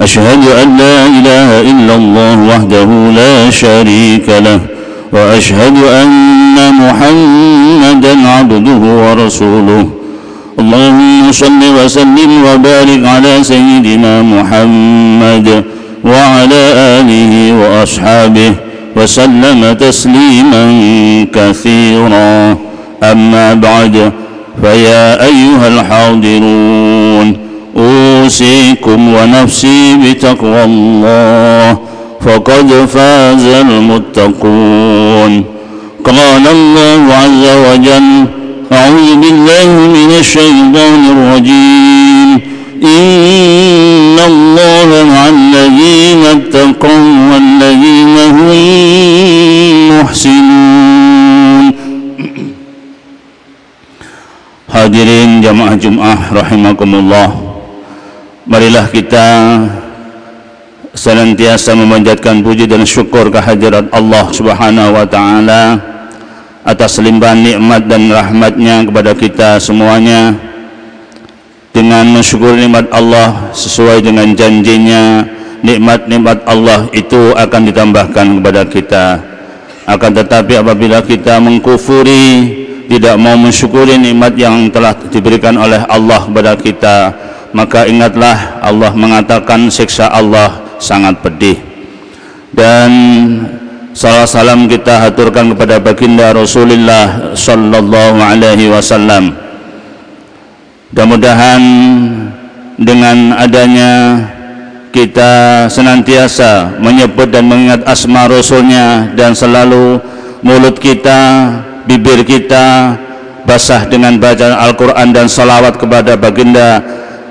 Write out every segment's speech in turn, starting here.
أشهد أن لا إله إلا الله وحده لا شريك له وأشهد أن محمدا عبده ورسوله. اللهم صل وسلم وبارك على سيدنا محمد وعلى آله وأصحابه وسلم تسليما كثيرا. أما بعد فيا أيها الحاضرون أوصيكم ونفسي بتقوى الله فقد فاز المتقون. قال الله عز وجل أعوذ بالله من الشيطان الرجيم. إن الله مع الذين اتقوا والذين هم محسنون. Hadirin jamaah Jum'ah rahimakumullah Marilah kita senantiasa memanjatkan puji dan syukur kehadirat Allah Subhanahu wa taala atas limpahan nikmat dan rahmatnya kepada kita semuanya. Dengan mensyukur nikmat Allah sesuai dengan janjinya nikmat-nikmat Allah itu akan ditambahkan kepada kita. Akan tetapi apabila kita mengkufuri tidak mau mensyukuri nikmat yang telah diberikan oleh Allah kepada kita maka ingatlah Allah mengatakan siksa Allah sangat pedih. Dan salam salam kita haturkan kepada baginda Rasulullah sallallahu alaihi wasallam. Mudah-mudahan dengan adanya kita senantiasa menyebut dan mengingat asma Rasulnya dan selalu mulut kita, bibir kita basah dengan bacaan Al-Quran dan salawat kepada baginda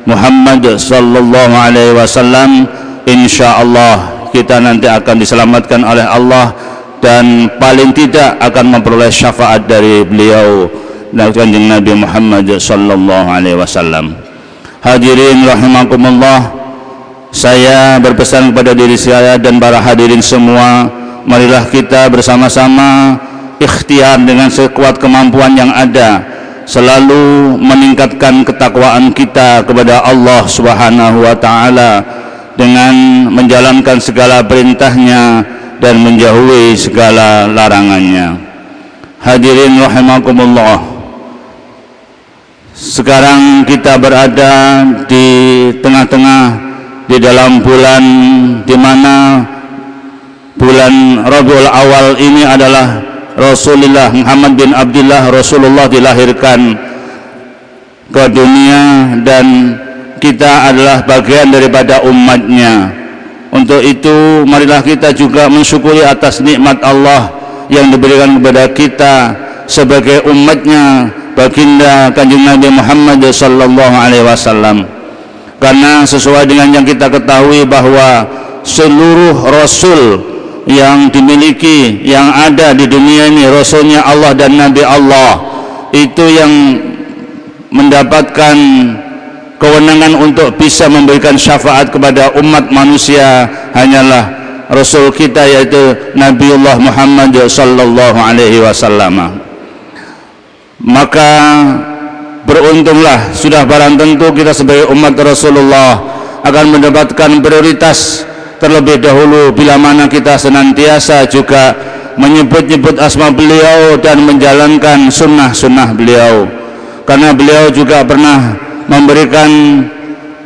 Muhammad sallallahu alaihi wasallam insyaallah kita nanti akan diselamatkan oleh Allah dan paling tidak akan memperoleh syafaat dari beliau kanjeng Nabi Muhammad sallallahu alaihi wasallam. Hadirin rahimakumullah saya berpesan kepada diri saya dan para hadirin semua marilah kita bersama-sama ikhtiar dengan sekuat kemampuan yang ada selalu meningkatkan ketakwaan kita kepada Allah Subhanahu wa taala dengan menjalankan segala perintahnya dan menjauhi segala larangannya. Hadirin rahimakumullah. Sekarang kita berada di tengah-tengah di dalam bulan di mana bulan Rabiul Awal ini adalah Rasulullah Muhammad bin Abdullah Rasulullah dilahirkan ke dunia dan kita adalah bagian daripada umatnya. Untuk itu marilah kita juga mensyukuri atas nikmat Allah yang diberikan kepada kita sebagai umatnya baginda kanjeng Nabi Muhammad sallallahu alaihi wasallam. Karena sesuai dengan yang kita ketahui bahwa seluruh rasul yang dimiliki yang ada di dunia ini rasulnya Allah dan nabi Allah itu yang mendapatkan kewenangan untuk bisa memberikan syafaat kepada umat manusia hanyalah rasul kita yaitu Nabiullah Muhammad sallallahu alaihi wasallam. Maka beruntunglah sudah barang tentu kita sebagai umat Rasulullah akan mendapatkan prioritas terlebih dahulu bila mana kita senantiasa juga menyebut-nyebut asma beliau dan menjalankan sunnah-sunnah beliau. Karena beliau juga pernah memberikan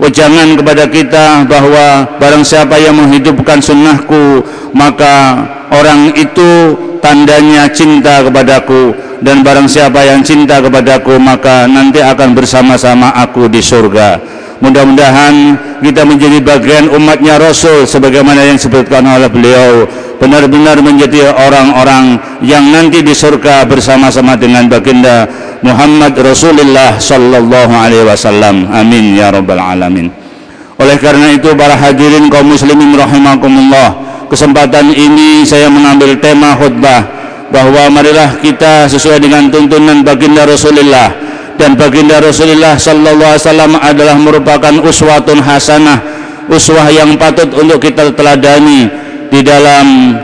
ujangan kepada kita bahwa barang siapa yang menghidupkan sunnahku maka orang itu tandanya cinta kepadaku. Dan barang siapa yang cinta kepadaku maka nanti akan bersama-sama aku di surga mudah-mudahan kita menjadi bagian umatnya Rasul sebagaimana yang disebutkan oleh beliau. Benar-benar menjadi orang-orang yang nanti di surga bersama-sama dengan baginda Muhammad Rasulullah sallallahu alaihi wasallam. Amin ya rabbal alamin. Oleh karena itu para hadirin kaum muslimin rahimakumullah kesempatan ini saya mengambil tema khutbah bahwa marilah kita sesuai dengan tuntunan baginda Rasulullah dan baginda Rasulullah sallallahu alaihi wasallam adalah merupakan uswatun hasanah uswah yang patut untuk kita teladani di dalam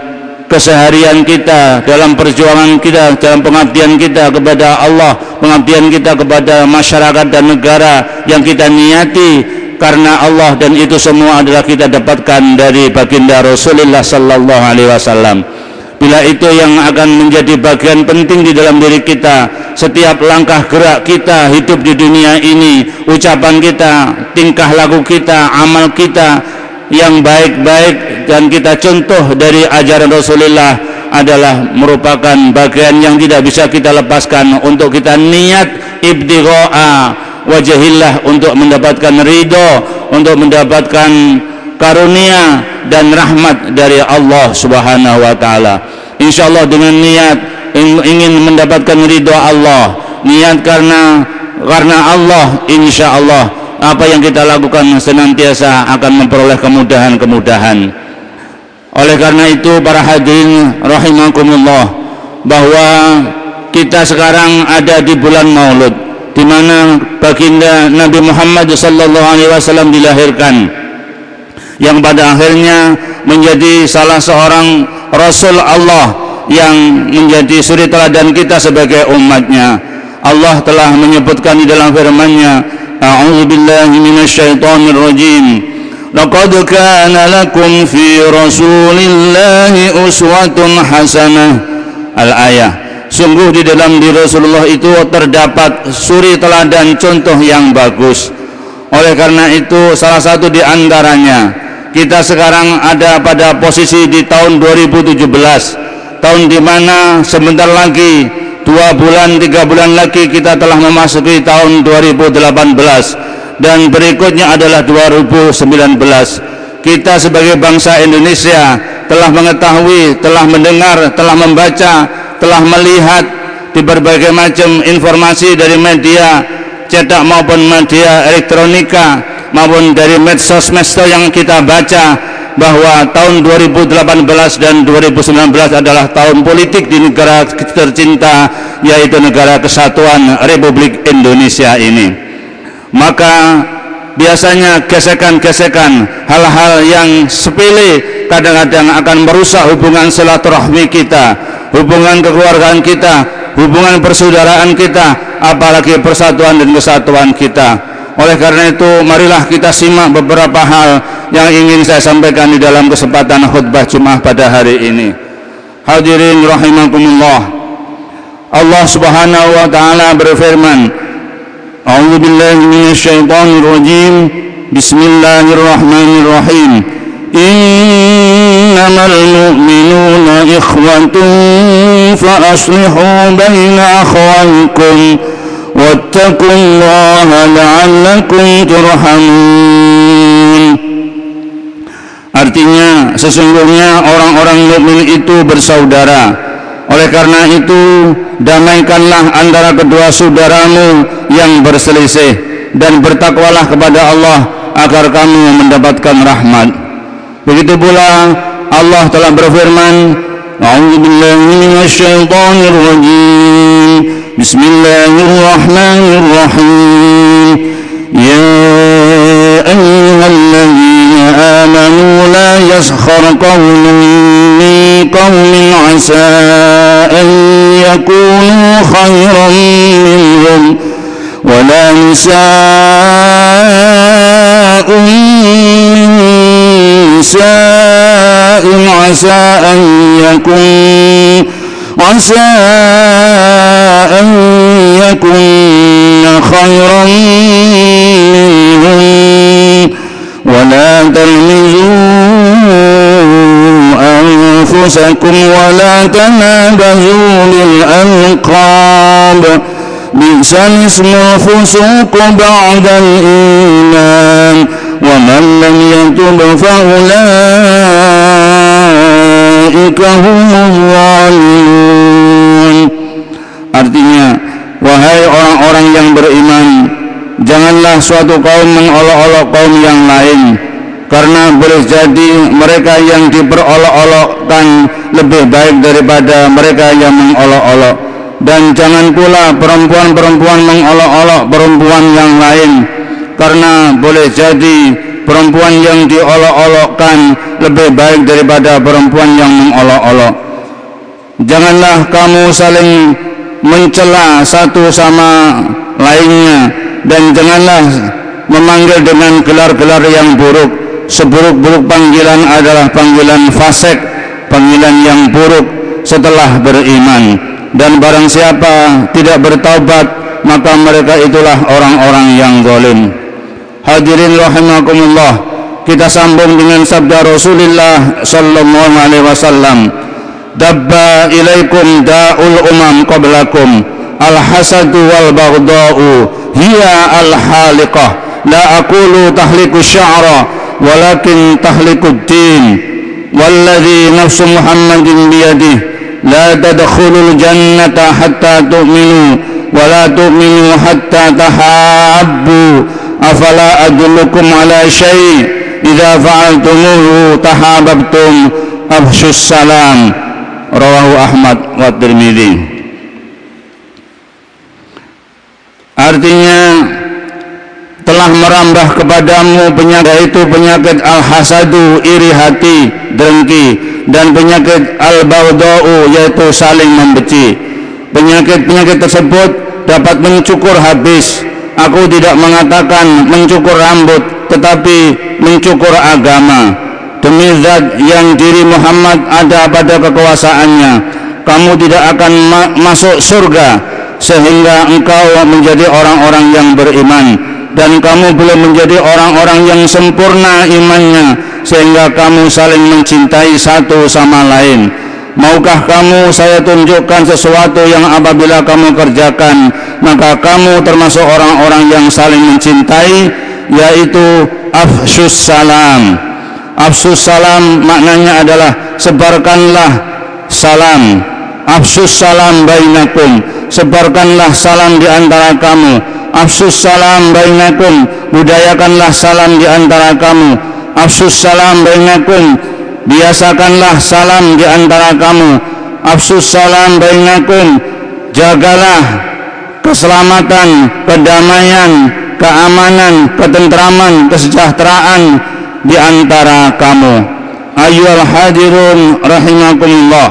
keseharian kita dalam perjuangan kita dalam pengabdian kita kepada Allah pengabdian kita kepada masyarakat dan negara yang kita niati karena Allah dan itu semua adalah kita dapatkan dari baginda Rasulullah sallallahu alaihi wasallam. Bila itu yang akan menjadi bagian penting di dalam diri kita, setiap langkah gerak kita hidup di dunia ini, ucapan kita, tingkah laku kita, amal kita yang baik-baik dan kita contoh dari ajaran Rasulullah adalah merupakan bagian yang tidak bisa kita lepaskan untuk kita niat ibtigha'a wajahillah untuk mendapatkan ridho untuk mendapatkan karunia dan rahmat dari Allah subhanahu wa ta'ala. Insyaallah dengan niat ingin mendapatkan ridho Allah. Niat karena karena Allah insyaallah. Apa yang kita lakukan senantiasa akan memperoleh kemudahan-kemudahan. Oleh karena itu para hadirin rahimakumullah bahwa kita sekarang ada di bulan Maulud di mana baginda Nabi Muhammad sallallahu alaihi wasallam dilahirkan yang pada akhirnya menjadi salah seorang rasul Allah yang menjadi suri teladan kita sebagai umatnya. Allah telah menyebutkan di dalam firman-Nya A'udzu billahi minasyaitonir rajim Laqad kana lakum fi Rasulillahi uswatun hasanah. Al-ayah. Sungguh di dalam diri Rasulullah itu terdapat suri teladan contoh yang bagus. Oleh karena itu salah satu di antaranya kita sekarang ada pada posisi di tahun 2017 tahun di mana sebentar lagi dua bulan tiga bulan lagi kita telah memasuki tahun 2018 dan berikutnya adalah 2019 kita sebagai bangsa Indonesia telah mengetahui, telah mendengar, telah membaca telah melihat di berbagai macam informasi dari media cetak maupun media elektronika maupun dari medsos-medsos yang kita baca bahwa tahun 2018 dan 2019 adalah tahun politik di negara tercinta yaitu negara kesatuan Republik Indonesia ini. Maka biasanya gesekan-gesekan hal-hal yang sepele kadang-kadang akan merusak hubungan silaturahmi kita hubungan kekeluargaan kita hubungan persaudaraan kita apalagi persatuan dan kesatuan kita oleh karena itu marilah kita simak beberapa hal yang ingin saya sampaikan di dalam kesempatan khutbah Jumat pada hari ini hadirin rahimakumullah Allah subhanahu wa ta'ala berfirman A'udzu billahi minasyaitonir rajim Bismillahirrahmanirrahim إنما المؤمنون إخوة فأصلحوا بين أخويكم واتقوا الله لعلكم ترحمون Artinya sesungguhnya orang-orang mukmin itu bersaudara. Oleh karena itu, damaikanlah antara kedua saudaramu yang berselisih dan bertakwalah kepada Allah agar kamu mendapatkan rahmat. Begitu pula Allah telah berfirman, A'udzu billahi minasyaitonir rajim. بسم الله الرحمن الرحيم. يا أيها الذين آمنوا لا يسخر قوم من قوم عسى أن يكونوا خيرا منهم ولا نساء نساء عسى أن يكون عسى أنفسكم ولا تنابزوا بالألقاب بئس الاسم الفسوق بعد الإيمان ومن لم يتب فأولئك هم الظالمون artinya wahai orang-orang yang beriman janganlah suatu kaum mengolok-olok kaum yang lain karena boleh jadi mereka yang diperolok-olokkan lebih baik daripada mereka yang mengolok-olok. Dan jangan pula perempuan-perempuan mengolok-olok perempuan yang lain. Karena boleh jadi perempuan yang diolok-olokkan lebih baik daripada perempuan yang mengolok-olok. Janganlah kamu saling mencela satu sama lainnya. Dan janganlah memanggil dengan gelar-gelar yang buruk seburuk-buruk panggilan adalah panggilan fasik panggilan yang buruk setelah beriman. Dan barang siapa tidak bertaubat maka mereka itulah orang-orang yang zalim. Hadirin rahimakumullah kita sambung dengan sabda Rasulullah sallallahu alaihi wasallam dabba ilaikum da'ul umam qablakum al hasadu wal baghda'u hiya al haliqah la aqulu tahliku sya'ra ولكن تحلق الدين والذي نفس محمد بيده. لا تدخلوا الجنة حتى تؤمنوا ولا تؤمنوا حتى تحابوا. أفلا أدلكم على شيء؟ إذا فعلتموه تحاببتم. أفشوا السلام. رواه أحمد والترمذي. Artinya telah merambah kepadamu penyakit itu penyakit al-hasadu iri hati dengki dan penyakit al-baudau yaitu saling membenci. Penyakit-penyakit tersebut dapat mencukur habis. Aku tidak mengatakan mencukur rambut tetapi mencukur agama. Demi zat yang diri Muhammad ada pada kekuasaannya kamu tidak akan ma masuk surga sehingga engkau menjadi orang-orang yang beriman dan kamu belum menjadi orang-orang yang sempurna imannya sehingga kamu saling mencintai satu sama lain. Maukah kamu saya tunjukkan sesuatu yang apabila kamu kerjakan maka kamu termasuk orang-orang yang saling mencintai yaitu afsus salam. Afsus salam maknanya adalah sebarkanlah salam. Afsus salam bainakum sebarkanlah salam di antara kamu afsus salam bainakum. Budayakanlah salam di antara kamu. Afsus salam bainakum. Biasakanlah salam di antara kamu. Afsus salam bainakum. Jagalah keselamatan kedamaian keamanan ketentraman kesejahteraan di antara kamu. Ayyuhal hadirun rahimakumullah.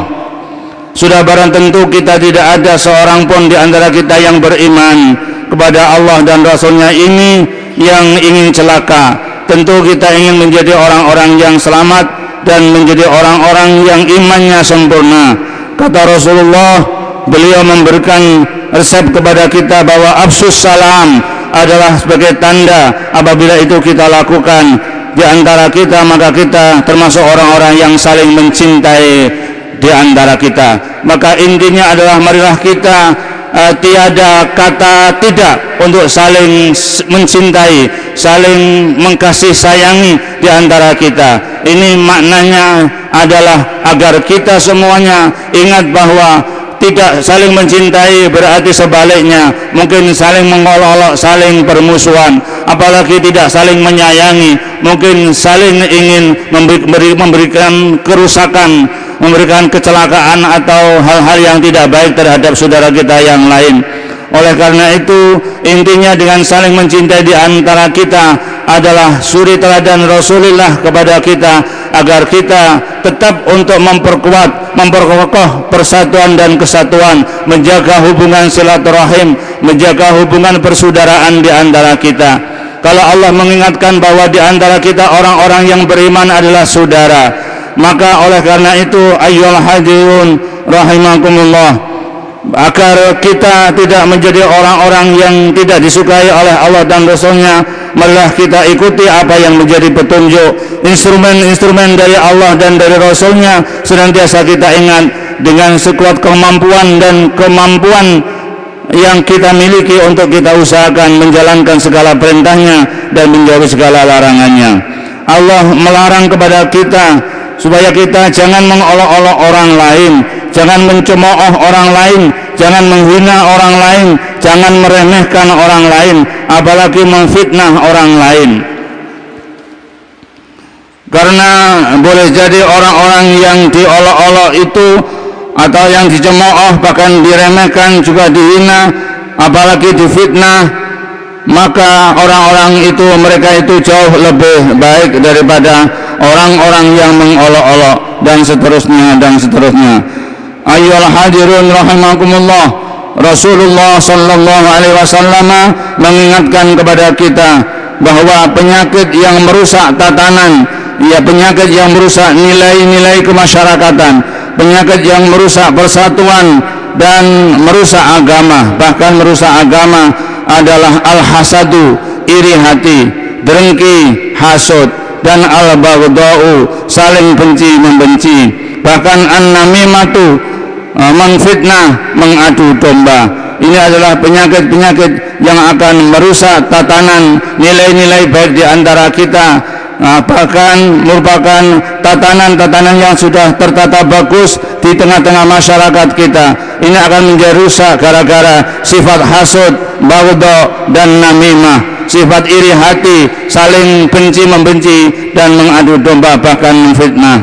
Sudah barang tentu kita tidak ada seorang pun di antara kita yang beriman kepada Allah dan Rasulnya ini yang ingin celaka. Tentu kita ingin menjadi orang-orang yang selamat dan menjadi orang-orang yang imannya sempurna. Kata Rasulullah beliau memberikan resep kepada kita bahwa absus salam adalah sebagai tanda apabila itu kita lakukan. Di antara kita maka kita termasuk orang-orang yang saling mencintai di antara kita. Maka intinya adalah marilah kita uh, tiada kata tidak untuk saling mencintai, saling mengkasih sayangi di antara kita. Ini maknanya adalah agar kita semuanya ingat bahwa tidak saling mencintai berarti sebaliknya. Mungkin saling mengolok-olok saling permusuhan apalagi tidak saling menyayangi. Mungkin saling ingin memberi, memberikan kerusakan memberikan kecelakaan atau hal-hal yang tidak baik terhadap saudara kita yang lain. Oleh karena itu intinya dengan saling mencintai di antara kita adalah suri teladan Rasulullah kepada kita agar kita tetap untuk memperkuat memperkokoh persatuan dan kesatuan menjaga hubungan silaturahim menjaga hubungan persaudaraan di antara kita. Kalau Allah mengingatkan bahwa di antara kita orang-orang yang beriman adalah saudara maka oleh karena itu ayyul hadirun rahimakumullah agar kita tidak menjadi orang-orang yang tidak disukai oleh Allah dan Rasulnya malah kita ikuti apa yang menjadi petunjuk instrumen-instrumen dari Allah dan dari Rasulnya senantiasa kita ingat dengan sekuat kemampuan dan kemampuan yang kita miliki untuk kita usahakan menjalankan segala perintahnya dan menjauhi segala larangannya. Allah melarang kepada kita supaya kita jangan mengolok-olok orang lain jangan mencemooh orang lain jangan menghina orang lain jangan meremehkan orang lain apalagi memfitnah orang lain. Karena boleh jadi orang-orang yang diolok-olok itu atau yang dicemooh bahkan diremehkan juga dihina apalagi difitnah maka orang-orang itu mereka itu jauh lebih baik daripada orang-orang yang mengolok-olok dan seterusnya dan seterusnya. Ayyuhal hadirun rahimakumullah Rasulullah sallallahu alaihi wasallam mengingatkan kepada kita bahwa penyakit yang merusak tatanan ya penyakit yang merusak nilai-nilai kemasyarakatan penyakit yang merusak persatuan dan merusak agama bahkan merusak agama adalah al-hasadu iri hati dengki hasud dan al-baghdau saling benci membenci. Bahkan an-namimatu uh, mengfitnah mengadu domba. Ini adalah penyakit-penyakit yang akan merusak tatanan nilai-nilai baik di antara kita. Nah, bahkan merupakan tatanan-tatanan yang sudah tertata bagus di tengah-tengah masyarakat kita ini akan menjadi rusak gara-gara sifat hasud, bagdo dan namimah. Sifat iri hati, saling benci membenci dan mengadu domba bahkan memfitnah.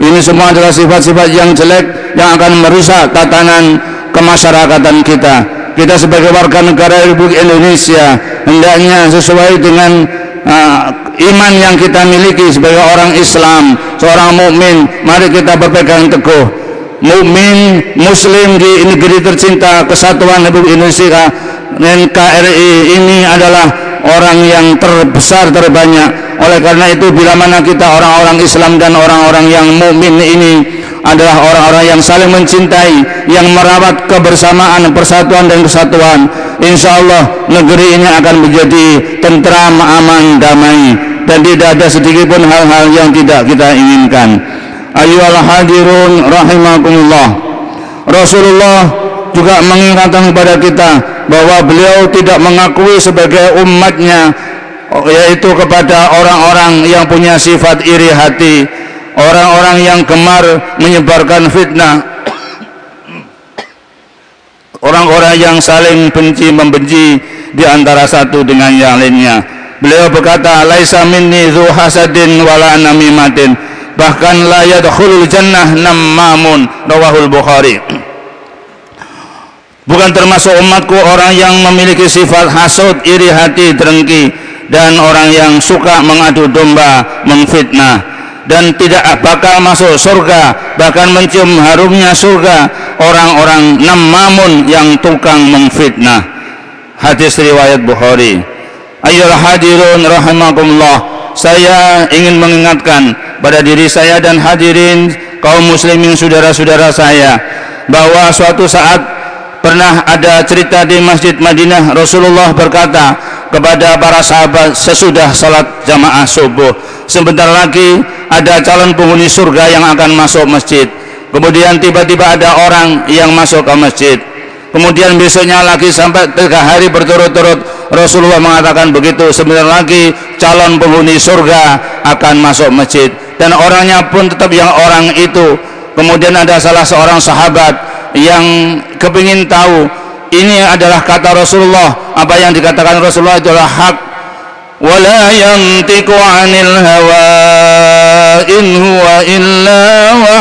Ini semua adalah sifat-sifat yang jelek yang akan merusak tatanan kemasyarakatan kita. Kita sebagai warga negara Republik Indonesia hendaknya sesuai dengan uh, iman yang kita miliki sebagai orang Islam, seorang mukmin, mari kita berpegang teguh. Mukmin muslim di negeri tercinta Kesatuan Republik Indonesia NKRI ini adalah orang yang terbesar terbanyak. Oleh karena itu bila mana kita orang-orang Islam dan orang-orang yang mukmin ini adalah orang-orang yang saling mencintai, yang merawat kebersamaan, persatuan dan kesatuan. Insya Allah negeri ini akan menjadi tentram, aman, damai dan tidak ada sedikit pun hal-hal yang tidak kita inginkan. Ayuhal hadirun rahimakumullah. Rasulullah juga mengingatkan kepada kita bahwa beliau tidak mengakui sebagai umatnya yaitu kepada orang-orang yang punya sifat iri hati orang-orang yang gemar menyebarkan fitnah orang-orang yang saling benci membenci di antara satu dengan yang lainnya beliau berkata laisa minni dhu hasadin wala namimatin bahkan la yadkhulul jannah nammamun. Rawahul bukhari. Bukan termasuk umatku orang yang memiliki sifat hasud iri hati dengki dan orang yang suka mengadu domba mengfitnah dan tidak bakal masuk surga bahkan mencium harumnya surga orang-orang namamun yang tukang mengfitnah hadis riwayat Bukhari. Ayolah hadirun rahimakumullah saya ingin mengingatkan pada diri saya dan hadirin kaum muslimin saudara-saudara saya bahwa suatu saat pernah ada cerita di Masjid Madinah Rasulullah berkata kepada para sahabat sesudah salat jamaah subuh sebentar lagi ada calon penghuni surga yang akan masuk masjid. Kemudian tiba-tiba ada orang yang masuk ke masjid. Kemudian besoknya lagi sampai tiga hari berturut-turut Rasulullah mengatakan begitu. Sebentar lagi calon penghuni surga akan masuk masjid. Dan orangnya pun tetap yang orang itu. Kemudian ada salah seorang sahabat yang kepingin tahu ini adalah kata Rasulullah. Apa yang dikatakan Rasulullah adalah hak. Wala yantiqu anil hawa in huwa illa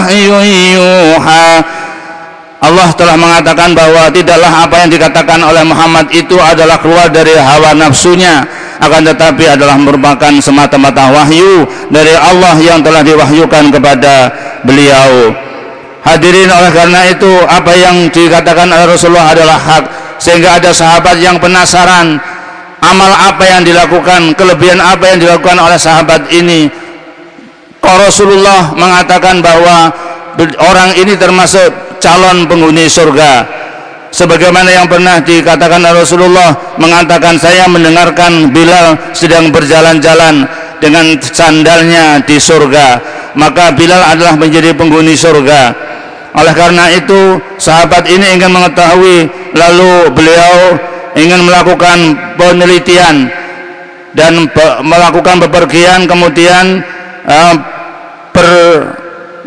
yuha. Allah telah mengatakan bahwa tidaklah apa yang dikatakan oleh Muhammad itu adalah keluar dari hawa nafsunya akan tetapi adalah merupakan semata-mata wahyu dari Allah yang telah diwahyukan kepada beliau. Hadirin oleh karena itu apa yang dikatakan oleh Rasulullah adalah hak. Sehingga ada sahabat yang penasaran amal apa yang dilakukan kelebihan apa yang dilakukan oleh sahabat ini. Rasulullah mengatakan bahwa orang ini termasuk calon penghuni surga sebagaimana yang pernah dikatakan Rasulullah mengatakan saya mendengarkan Bilal sedang berjalan-jalan dengan sandalnya di surga. Maka Bilal adalah menjadi penghuni surga. Oleh karena itu sahabat ini ingin mengetahui lalu beliau ingin melakukan penelitian dan melakukan bepergian kemudian uh, ber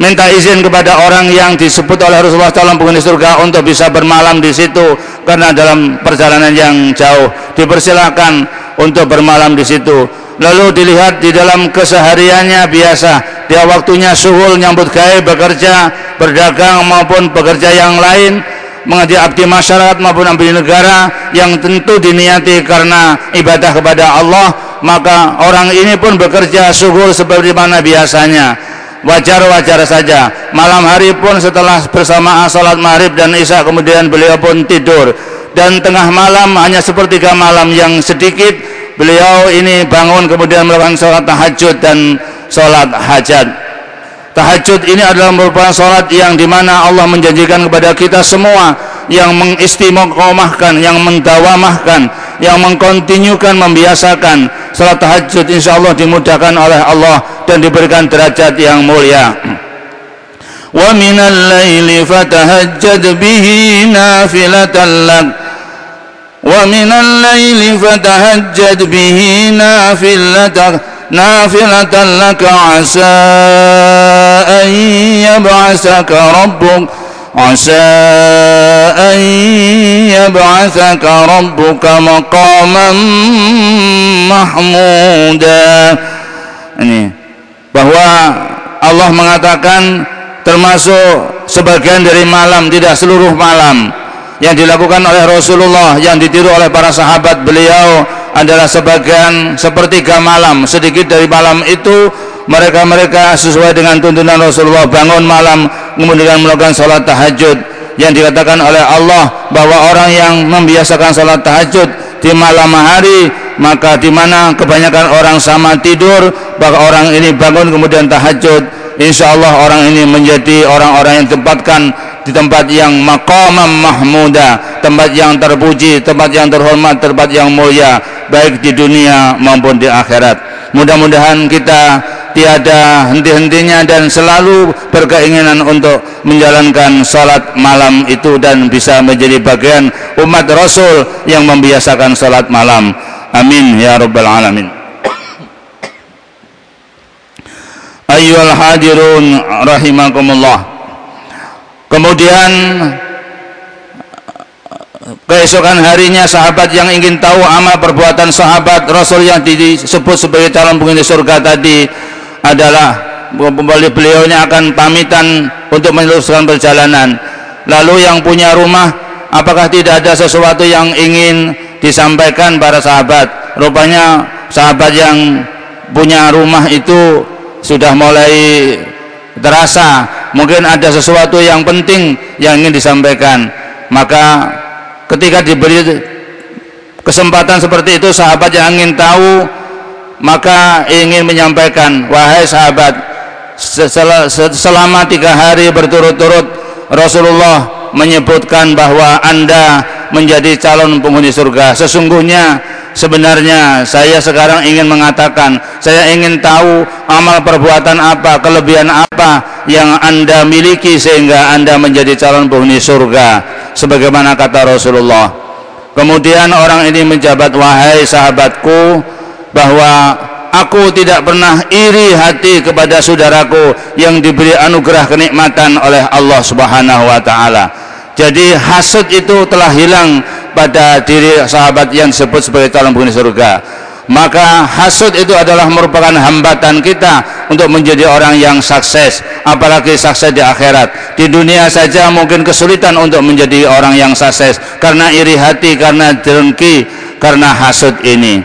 minta izin kepada orang yang disebut oleh Rasulullah SAW penghuni surga untuk bisa bermalam di situ karena dalam perjalanan yang jauh. Dipersilakan untuk bermalam di situ. Lalu dilihat di dalam kesehariannya biasa. Dia waktunya suhul nyambut gaya bekerja berdagang maupun bekerja yang lain mengaji abdi masyarakat maupun abdi negara yang tentu diniati karena ibadah kepada Allah maka orang ini pun bekerja suhul seperti mana biasanya wajar-wajar saja. Malam hari pun setelah bersamaan salat maghrib dan isya kemudian beliau pun tidur. Dan tengah malam hanya sepertiga malam yang sedikit beliau ini bangun kemudian melakukan sholat tahajud dan sholat hajat. Tahajud ini adalah merupakan sholat yang di mana Allah menjanjikan kepada kita semua yang mengistimewakan, yang mendawamahkan yang mengkontinyukan, membiasakan. Sholat tahajud insya Allah dimudahkan oleh Allah dan diberikan derajat yang mulia ومن الليل فتهجد به نافلة لك ومن الليل فتهجد به نافلة نافلة لك عسى أن يبعثك ربك عسى أن يبعثك ربك مقاما محمودا ini bahwa Allah mengatakan termasuk sebagian dari malam tidak seluruh malam yang dilakukan oleh Rasulullah yang ditiru oleh para sahabat beliau adalah sebagian sepertiga malam. Sedikit dari malam itu mereka-mereka sesuai dengan tuntunan Rasulullah bangun malam kemudian melakukan sholat tahajud. Yang dikatakan oleh Allah bahwa orang yang membiasakan sholat tahajud di malam hari maka di mana kebanyakan orang sama tidur bahwa orang ini bangun kemudian tahajud insya Allah orang ini menjadi orang-orang yang tempatkan di tempat yang maqamam mahmuda tempat yang terpuji tempat yang terhormat tempat yang mulia baik di dunia maupun di akhirat. Mudah-mudahan kita tiada henti-hentinya dan selalu berkeinginan untuk menjalankan salat malam itu dan bisa menjadi bagian umat Rasul yang membiasakan salat malam. Amin ya rabbal alamin ayyuhal hadirun rahimakumullah. Kemudian keesokan harinya sahabat yang ingin tahu amal perbuatan sahabat Rasul yang disebut sebagai calon penghuni surga tadi adalah kembali beliaunya akan pamitan untuk meneruskan perjalanan. Lalu yang punya rumah apakah tidak ada sesuatu yang ingin disampaikan para sahabat? Rupanya sahabat yang punya rumah itu sudah mulai terasa. Mungkin ada sesuatu yang penting yang ingin disampaikan. Maka ketika diberi kesempatan seperti itu sahabat yang ingin tahu maka ingin menyampaikan wahai sahabat selama tiga hari berturut-turut Rasulullah menyebutkan bahwa anda menjadi calon penghuni surga. Sesungguhnya sebenarnya saya sekarang ingin mengatakan saya ingin tahu amal perbuatan apa kelebihan apa yang anda miliki sehingga anda menjadi calon penghuni surga. Sebagaimana kata Rasulullah. Kemudian orang ini menjabat wahai sahabatku bahwa aku tidak pernah iri hati kepada saudaraku yang diberi anugerah kenikmatan oleh Allah subhanahu wa ta'ala. Jadi hasud itu telah hilang pada diri sahabat yang disebut sebagai calon penghuni surga. Maka hasud itu adalah merupakan hambatan kita untuk menjadi orang yang sukses apalagi sukses di akhirat. Di dunia saja mungkin kesulitan untuk menjadi orang yang sukses karena iri hati karena dengki karena hasud ini.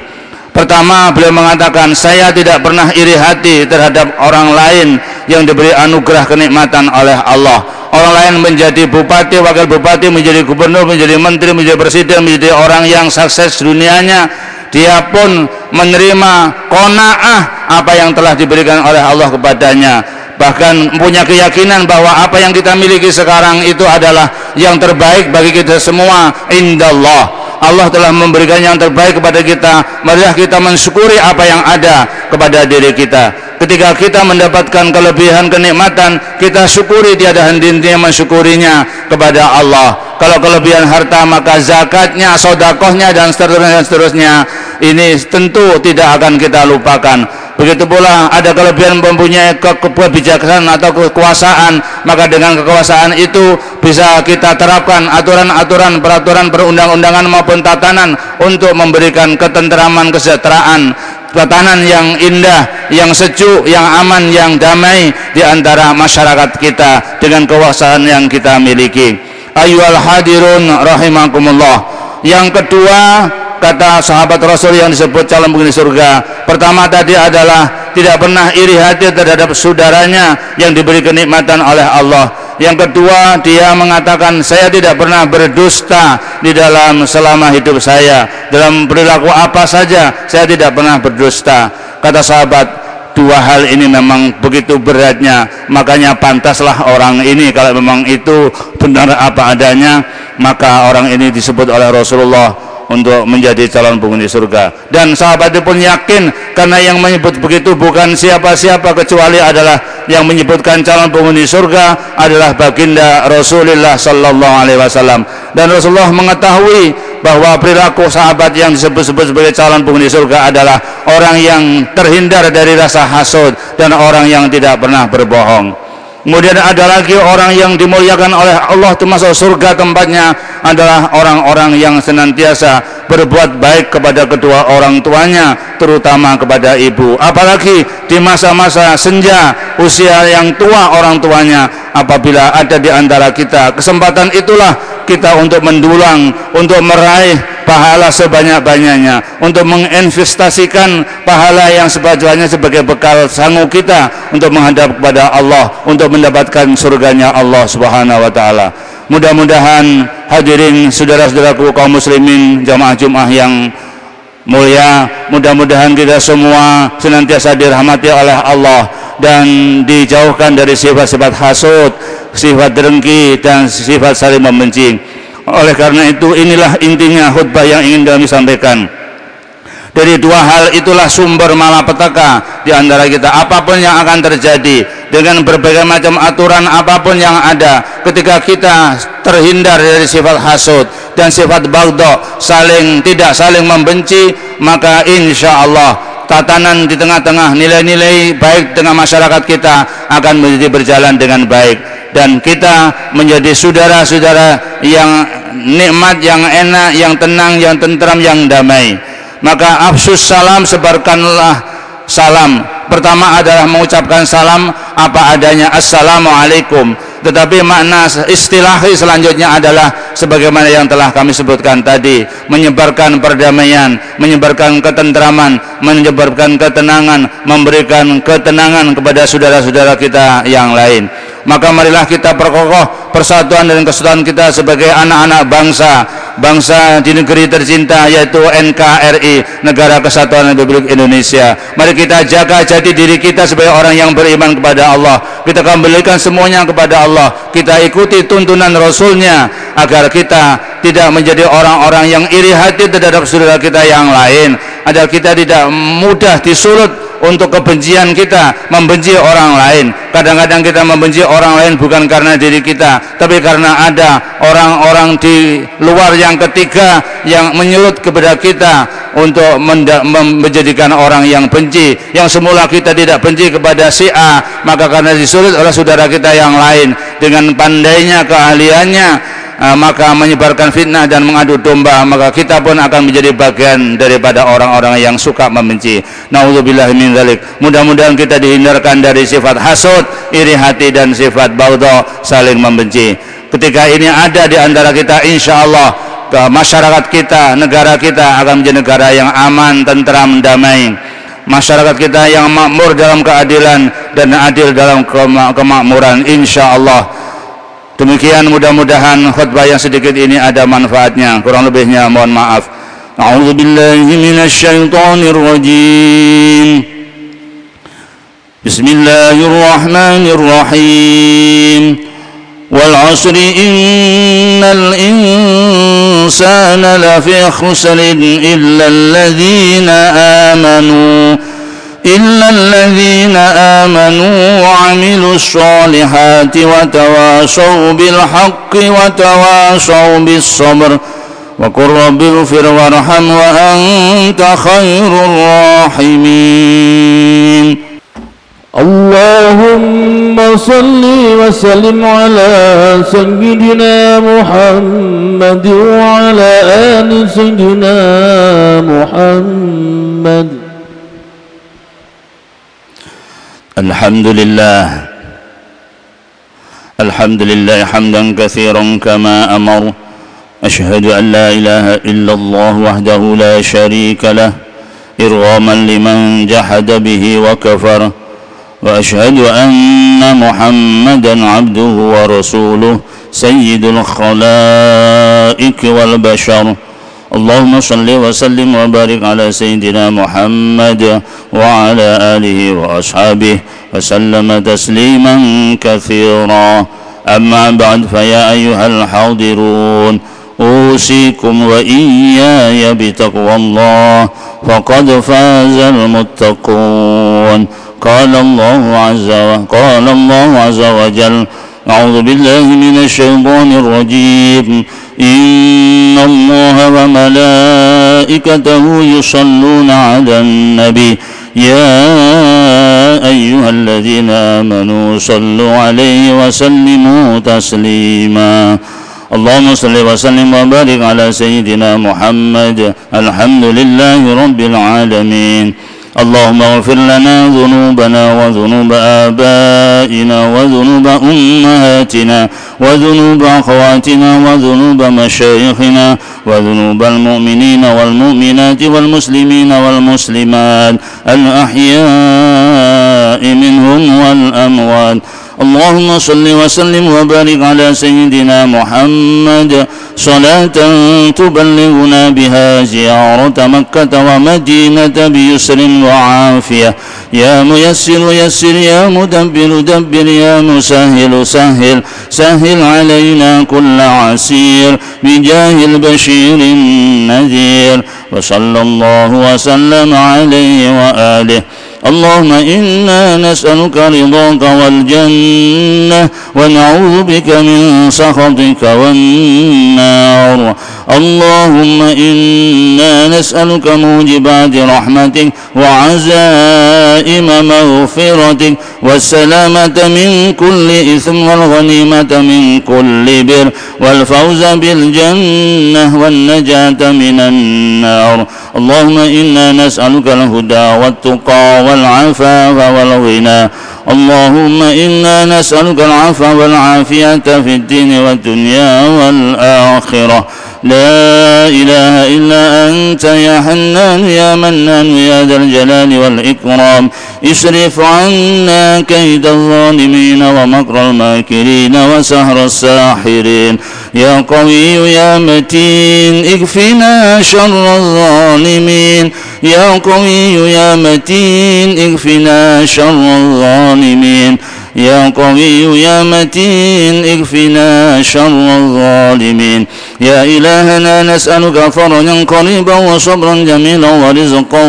Pertama beliau mengatakan saya tidak pernah iri hati terhadap orang lain yang diberi anugerah kenikmatan oleh Allah orang lain menjadi bupati, wakil bupati, menjadi gubernur, menjadi menteri, menjadi presiden, menjadi orang yang sukses dunianya, dia pun menerima kona'ah apa yang telah diberikan oleh Allah kepadanya. Bahkan punya keyakinan bahwa apa yang kita miliki sekarang itu adalah yang terbaik bagi kita semua indallah. Allah telah memberikan yang terbaik kepada kita. Marilah kita mensyukuri apa yang ada kepada diri kita ketika kita mendapatkan kelebihan kenikmatan kita syukuri tiada henti-hentinya mensyukurinya kepada Allah. Kalau kelebihan harta maka zakatnya sodakohnya dan seterusnya dan seterusnya ini tentu tidak akan kita lupakan begitu pula ada kelebihan mempunyai ke kebijaksanaan atau kekuasaan maka dengan kekuasaan itu bisa kita terapkan aturan-aturan peraturan perundang-undangan maupun tatanan untuk memberikan ketentraman kesejahteraan tatanan yang indah, yang sejuk, yang aman, yang damai di antara masyarakat kita dengan kekuasaan yang kita miliki. Ayyuhal hadirun rahimakumullah. Yang kedua, kata sahabat Rasul yang disebut calon penghuni surga. Pertama tadi adalah tidak pernah iri hati terhadap saudaranya yang diberi kenikmatan oleh Allah yang kedua, dia mengatakan saya tidak pernah berdusta di dalam selama hidup saya. Dalam perilaku apa saja saya tidak pernah berdusta. Kata sahabat, dua hal ini memang begitu beratnya. Makanya pantaslah orang ini kalau memang itu benar apa adanya, maka orang ini disebut oleh Rasulullah untuk menjadi calon penghuni surga. Dan sahabat itu pun yakin karena yang menyebut begitu bukan siapa-siapa kecuali adalah yang menyebutkan calon penghuni surga adalah baginda Rasulullah sallallahu alaihi wasallam. Dan Rasulullah mengetahui bahwa perilaku sahabat yang disebut-sebut sebagai calon penghuni surga adalah orang yang terhindar dari rasa hasud dan orang yang tidak pernah berbohong Kemudian ada lagi orang yang dimuliakan oleh Allah termasuk surga tempatnya adalah orang-orang yang senantiasa berbuat baik kepada kedua orang tuanya terutama kepada ibu. Apalagi di masa-masa senja usia yang tua orang tuanya apabila ada di antara kita kesempatan itulah kita untuk mendulang untuk meraih pahala sebanyak-banyaknya untuk menginvestasikan pahala yang sebagainya sebagai bekal sanggup kita untuk menghadap kepada Allah untuk mendapatkan surganya Allah Subhanahu wa taala. Mudah-mudahan hadirin saudara-saudaraku kaum muslimin jamaah Jumat yang mulia, mudah-mudahan kita semua senantiasa dirahmati oleh Allah dan dijauhkan dari sifat-sifat hasud, sifat dengki dan sifat saling membenci. Oleh karena itu inilah intinya khutbah yang ingin kami sampaikan. Dari dua hal itulah sumber malapetaka di antara kita. Apa pun yang akan terjadi dengan berbagai macam aturan apa pun yang ada ketika kita terhindar dari sifat hasud dan sifat bagdo saling tidak saling membenci maka insya Allah tatanan di tengah-tengah nilai-nilai baik dengan masyarakat kita akan menjadi berjalan dengan baik dan kita menjadi saudara-saudara yang nikmat, yang enak, yang tenang, yang tentram, yang damai. Maka afsus salam sebarkanlah salam. Pertama adalah mengucapkan salam apa adanya assalamualaikum. Tetapi makna istilahi selanjutnya adalah sebagaimana yang telah kami sebutkan tadi, menyebarkan perdamaian, menyebarkan ketentraman, menyebarkan ketenangan, memberikan ketenangan kepada saudara-saudara kita yang lain. Maka marilah kita perkokoh persatuan dan kesatuan kita sebagai anak-anak bangsa bangsa di negeri tercinta yaitu NKRI Negara Kesatuan Republik Indonesia. Mari kita jaga jati diri kita sebagai orang yang beriman kepada Allah. Kita kembalikan semuanya kepada Allah. Kita ikuti tuntunan Rasulnya agar kita tidak menjadi orang-orang yang iri hati terhadap saudara kita yang lain. Agar kita tidak mudah disulut untuk kebencian kita membenci orang lain. Kadang-kadang kita membenci orang lain bukan karena diri kita tapi karena ada orang-orang di luar yang ketiga yang menyulut kepada kita untuk menjadikan orang yang benci. Yang semula kita tidak benci kepada si A maka karena disulut oleh saudara kita yang lain. Dengan pandainya keahliannya maka menyebarkan fitnah dan mengadu domba maka kita pun akan menjadi bagian daripada orang-orang yang suka membenci. Naudzubillah min dzalik. Mudah-mudahan kita dihindarkan dari sifat hasud iri hati dan sifat baudho saling membenci. Ketika ini ada di antara kita insyaallah ke masyarakat kita, negara kita akan menjadi negara yang aman, tentram, damai. Masyarakat kita yang makmur dalam keadilan dan adil dalam kemakmuran insya Allah Demikian mudah-mudahan khutbah yang sedikit ini ada manfaatnya. Kurang lebihnya mohon maaf. A'udzu billahi minasy syaithanir rajim. Bismillahirrahmanirrahim. Wal 'asri innal insana lafi khusrin illa alladhina amanu إلا الذين آمنوا وعملوا الصالحات وتواصوا بالحق وتواصوا بالصبر وقل رب اغفر وارحم وأنت خير الراحمين اللهم صل وسلم على سيدنا محمد وعلى آل سيدنا محمد الحمد لله الحمد لله حمدا كثيرا كما أمر. أشهد أن لا إله إلا الله وحده لا شريك له إرغاما لمن جحد به وكفر. وأشهد أن محمدا عبده ورسوله سيد الخلائق والبشر. اللهم صل وسلم وبارك على سيدنا محمد وعلى آله وأصحابه وسلم تسليما كثيرا. أما بعد فيا أيها الحاضرون أوصيكم وإياي بتقوى الله فقد فاز المتقون. قال الله عز وجل قال الله عز وجل أعوذ بالله من الشيطان الرجيم. إن الله وملائكته يصلون على النبي. يا أيها الذين آمنوا صلوا عليه وسلموا تسليما. اللهم صل وسلم وبارك على سيدنا محمد. الحمد لله رب العالمين. اللهم اغفر لنا ذنوبنا وذنوب آبائنا وذنوب أمهاتنا وذنوب أخواتنا وذنوب مشايخنا وذنوب المؤمنين والمؤمنات والمسلمين والمسلمات الأحياء منهم والأموات اللهم صل وسلم وبارك على سيدنا محمد. صلاة تبلغنا بها زيارة مكة ومدينة بيسر وعافية. يا ميسر يسر يا مدبر دبر يا مسهل سهل. سهل علينا كل عسير بجاه البشير النذير. وصلى الله وسلم عليه وآله. اللهم إنا نسألك رضاك والجنة ونعوذ بك من سخطك والنار اللهم إنا نسألك موجبات رحمتك وعزائم مغفرتك والسلامة من كل إثم والغنيمة من كل بر والفوز بالجنة والنجاة من النار اللهم إنا نسألك الهدى والتقى والعفاف والغنى اللهم إنا نسألك العفو والعافية في الدين والدنيا والآخرة لا إله إلا أنت يا حنان يا منان يا ذا الجلال والإكرام. اصرف عنا كيد الظالمين ومكر الماكرين وسهر الساحرين. يا قوي يا متين اكفنا شر الظالمين. يا قوي يا متين اكفنا شر الظالمين. يا قوي يا متين اكفنا شر الظالمين. يا إلهنا نسألك فرجا قريبا وصبرا جميلا ورزقا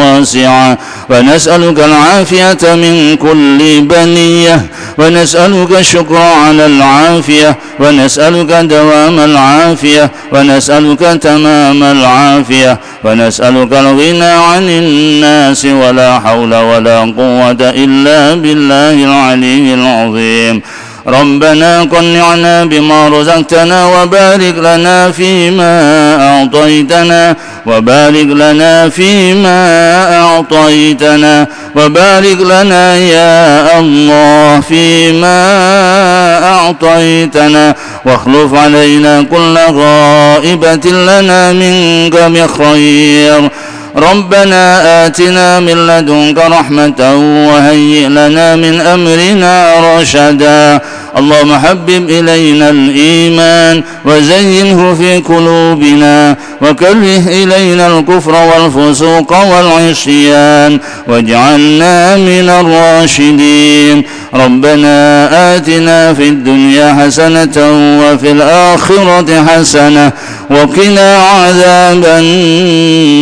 واسعا. ونسألك العافية من كل بنية ونسألك الشكر على العافية ونسألك دوام العافية ونسألك تمام العافية ونسألك الغنى عن الناس ولا حول ولا قوة إلا بالله العلي العظيم. ربنا قنعنا بما رزقتنا وبارك لنا فيما أعطيتنا وبارك لنا فيما أعطيتنا وبارك لنا يا الله فيما أعطيتنا. واخلف علينا كل غائبة لنا منك بخير. ربنا آتنا من لدنك رحمة وهيئ لنا من أمرنا رشدا. اللهم حبب إلينا الإيمان وزينه في قلوبنا وكره إلينا الكفر والفسوق والعصيان واجعلنا من الراشدين. ربنا آتنا في الدنيا حسنة وفي الآخرة حسنة وقنا عذاب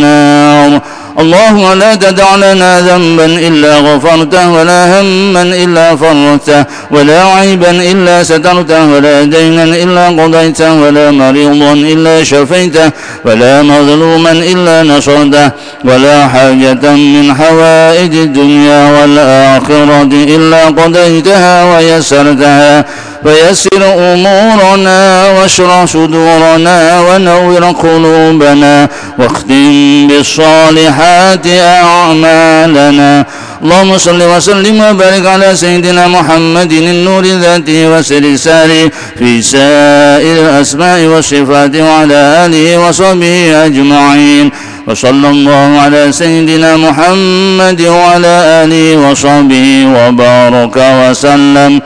النار. اللهم لا تدع لنا ذنبا إلا غفرته ولا هما إلا فرته ولا عيبا إلا سترته ولا دينا إلا قضيته ولا مريضا إلا شفيته ولا مظلوما إلا نصرته ولا حاجة من حوائج الدنيا والآخرة إلا قضيتها ويسرتها فيسر أمورنا واشرح صدورنا ونور قلوبنا واختم بالصالحات أعمالنا. اللهم صل وسلم وبارك على سيدنا محمد النور ذاته وسر ساره في سائر الأسماء والصفات وعلى آله وصحبه أجمعين. وصلى الله على سيدنا محمد وعلى آله وصحبه وبارك وسلم.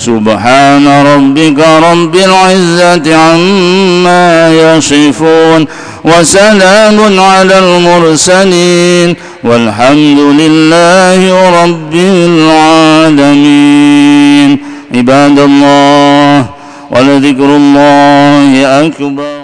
سبحان ربك رب العزة عما يصفون وسلام على المرسلين والحمد لله رب العالمين. عباد الله ولذكر الله أكبر.